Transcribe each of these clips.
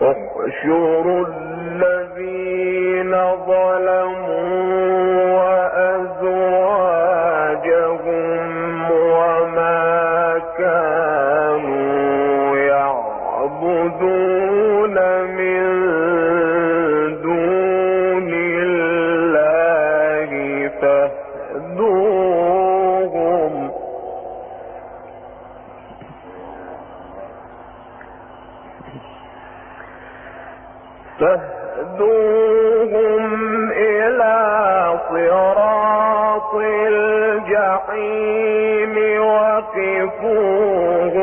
واحشروا الذين ظلموا يَكُونُ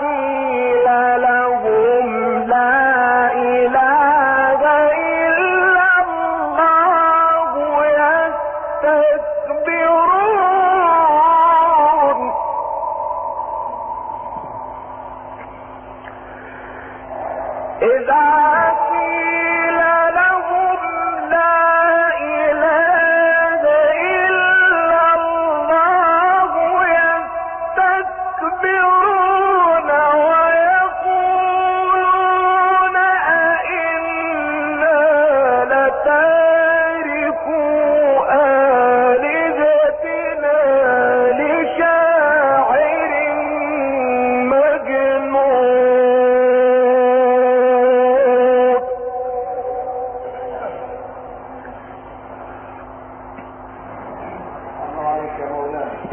فيه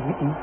طرف عين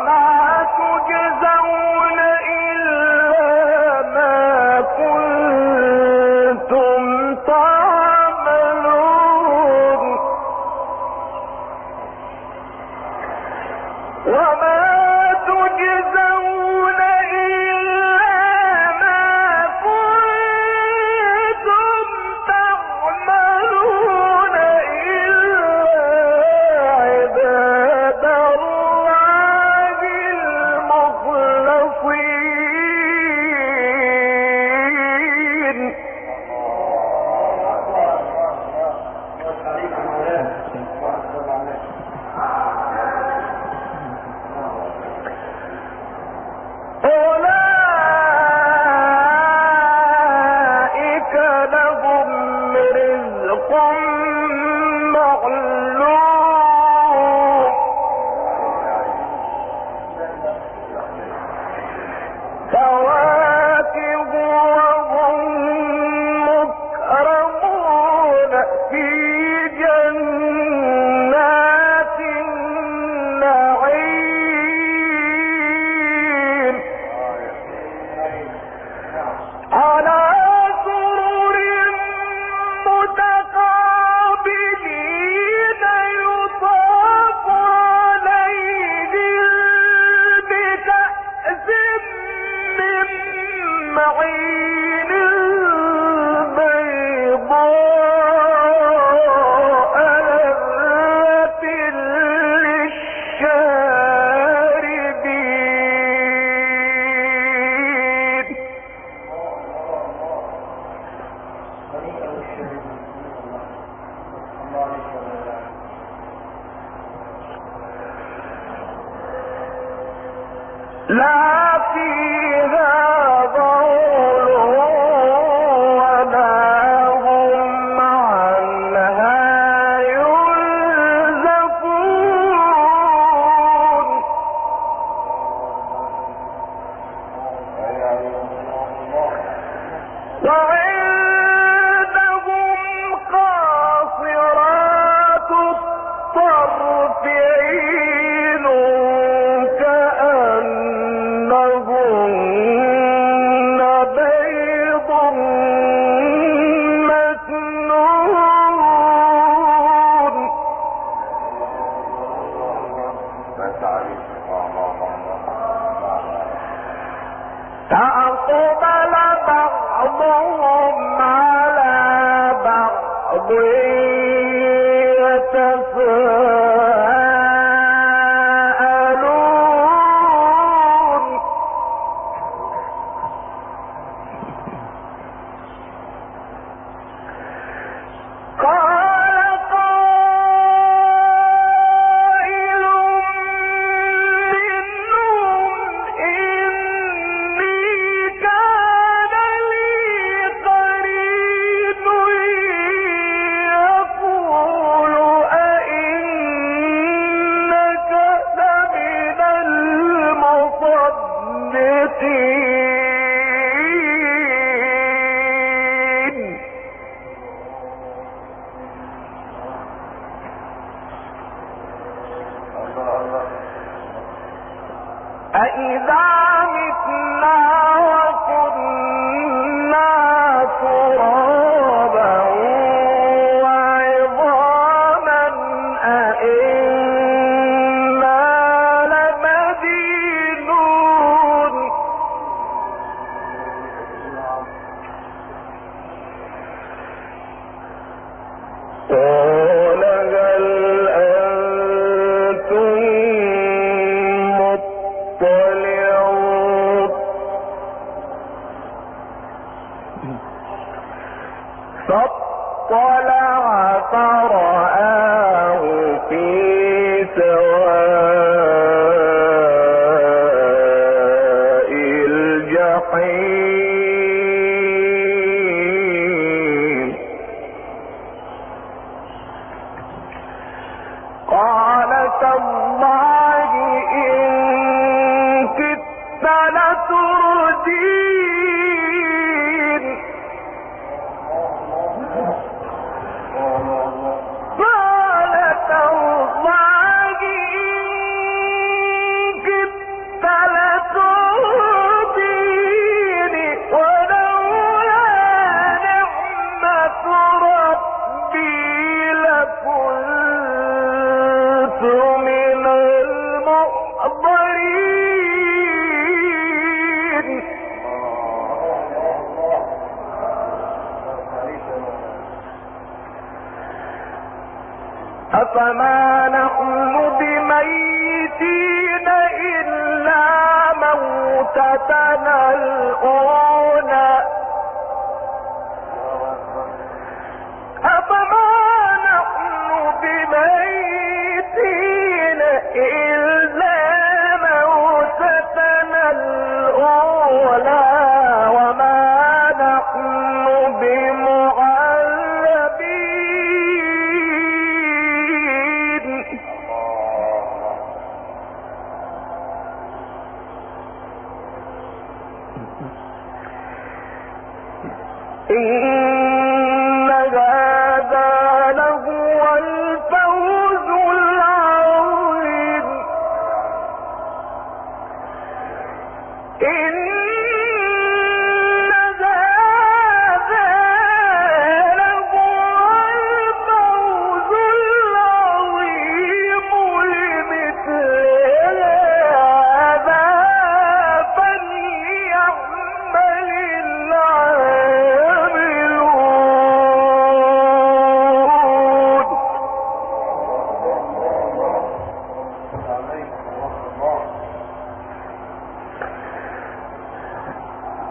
Allah.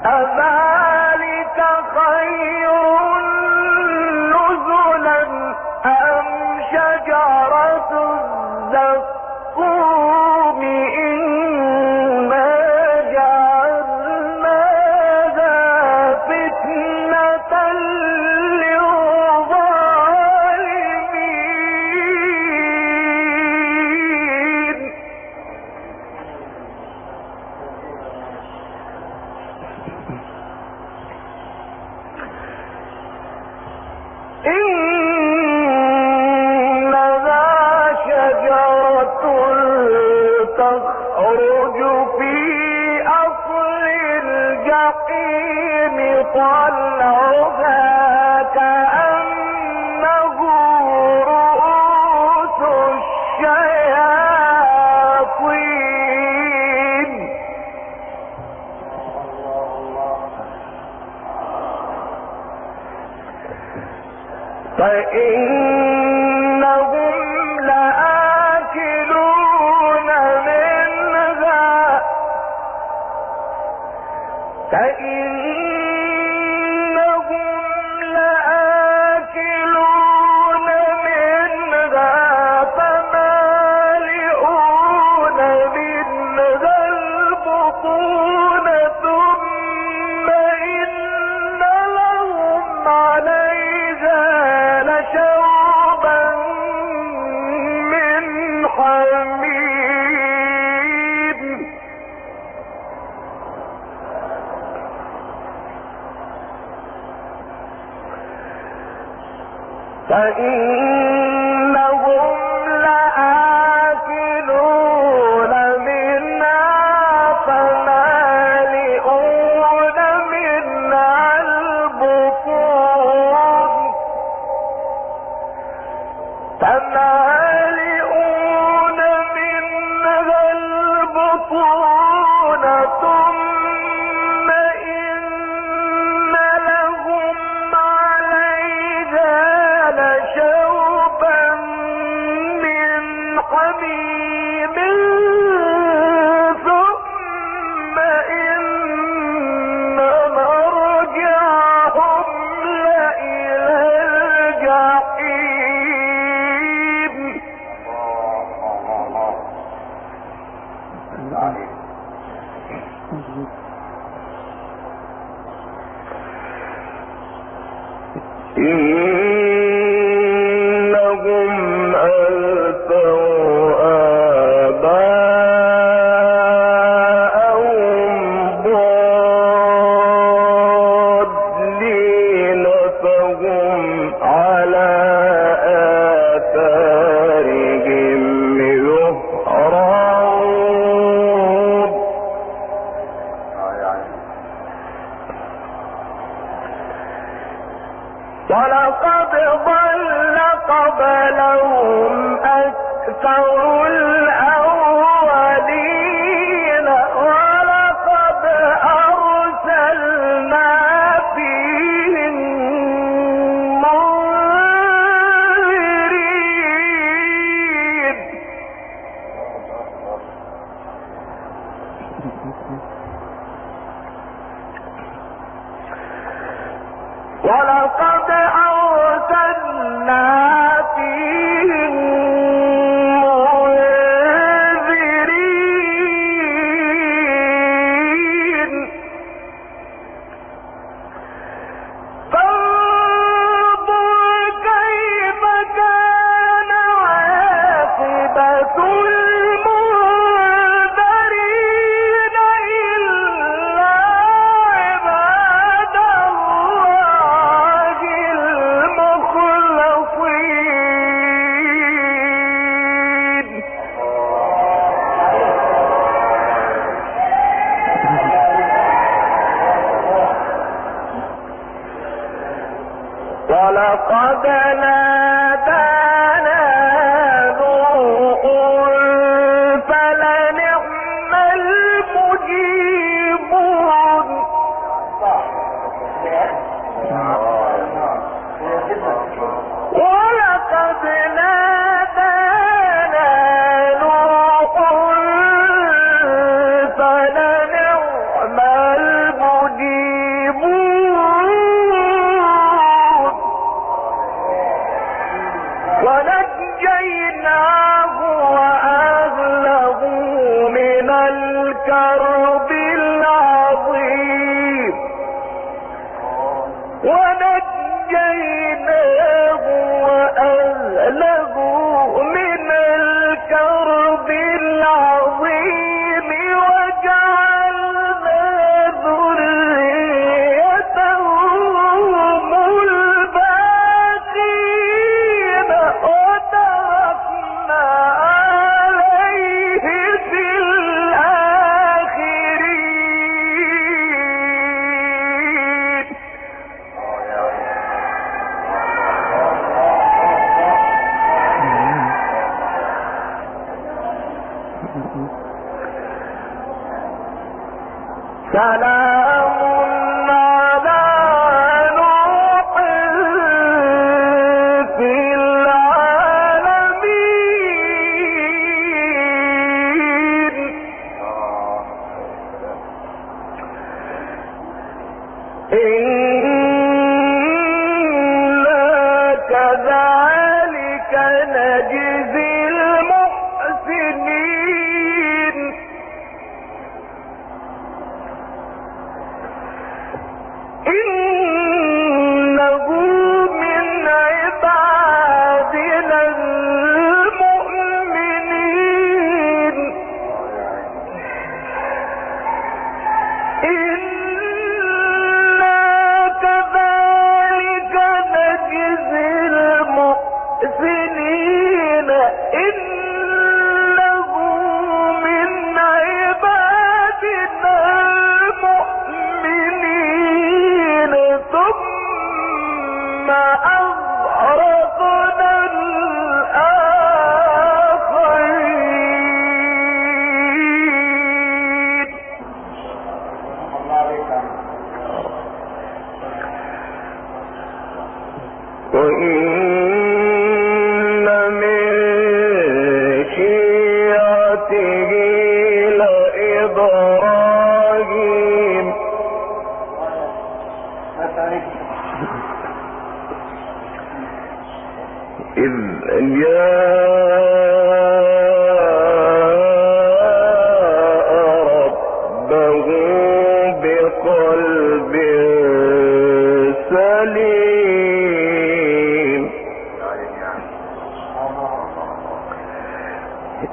أذلك خير King فإنهم الكرب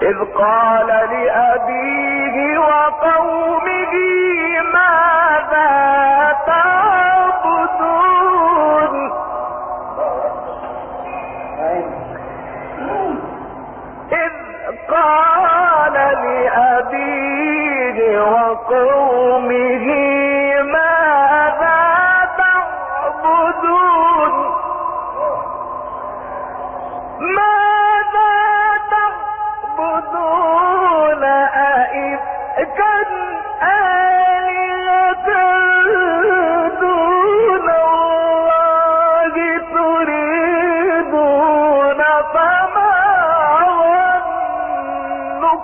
إذ قال لأبيه وقومه ماذا تعبدون؟ إذ قال لأبيه وقومه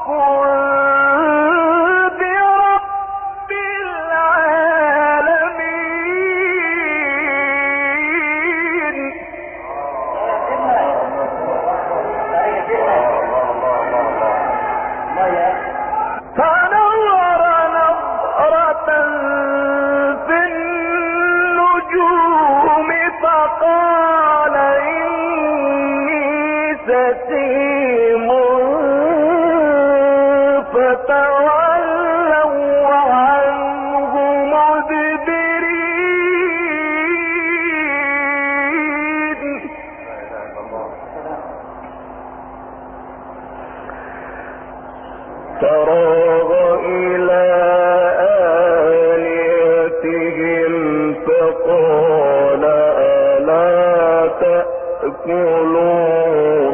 قل تقولون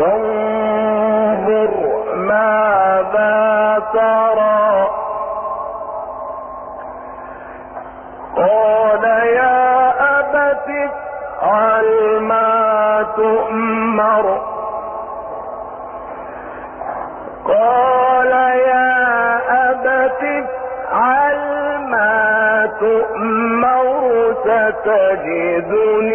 فانظر ماذا ترى. قال يا أبت تؤمر. قال يا أبت تؤمر ستجدني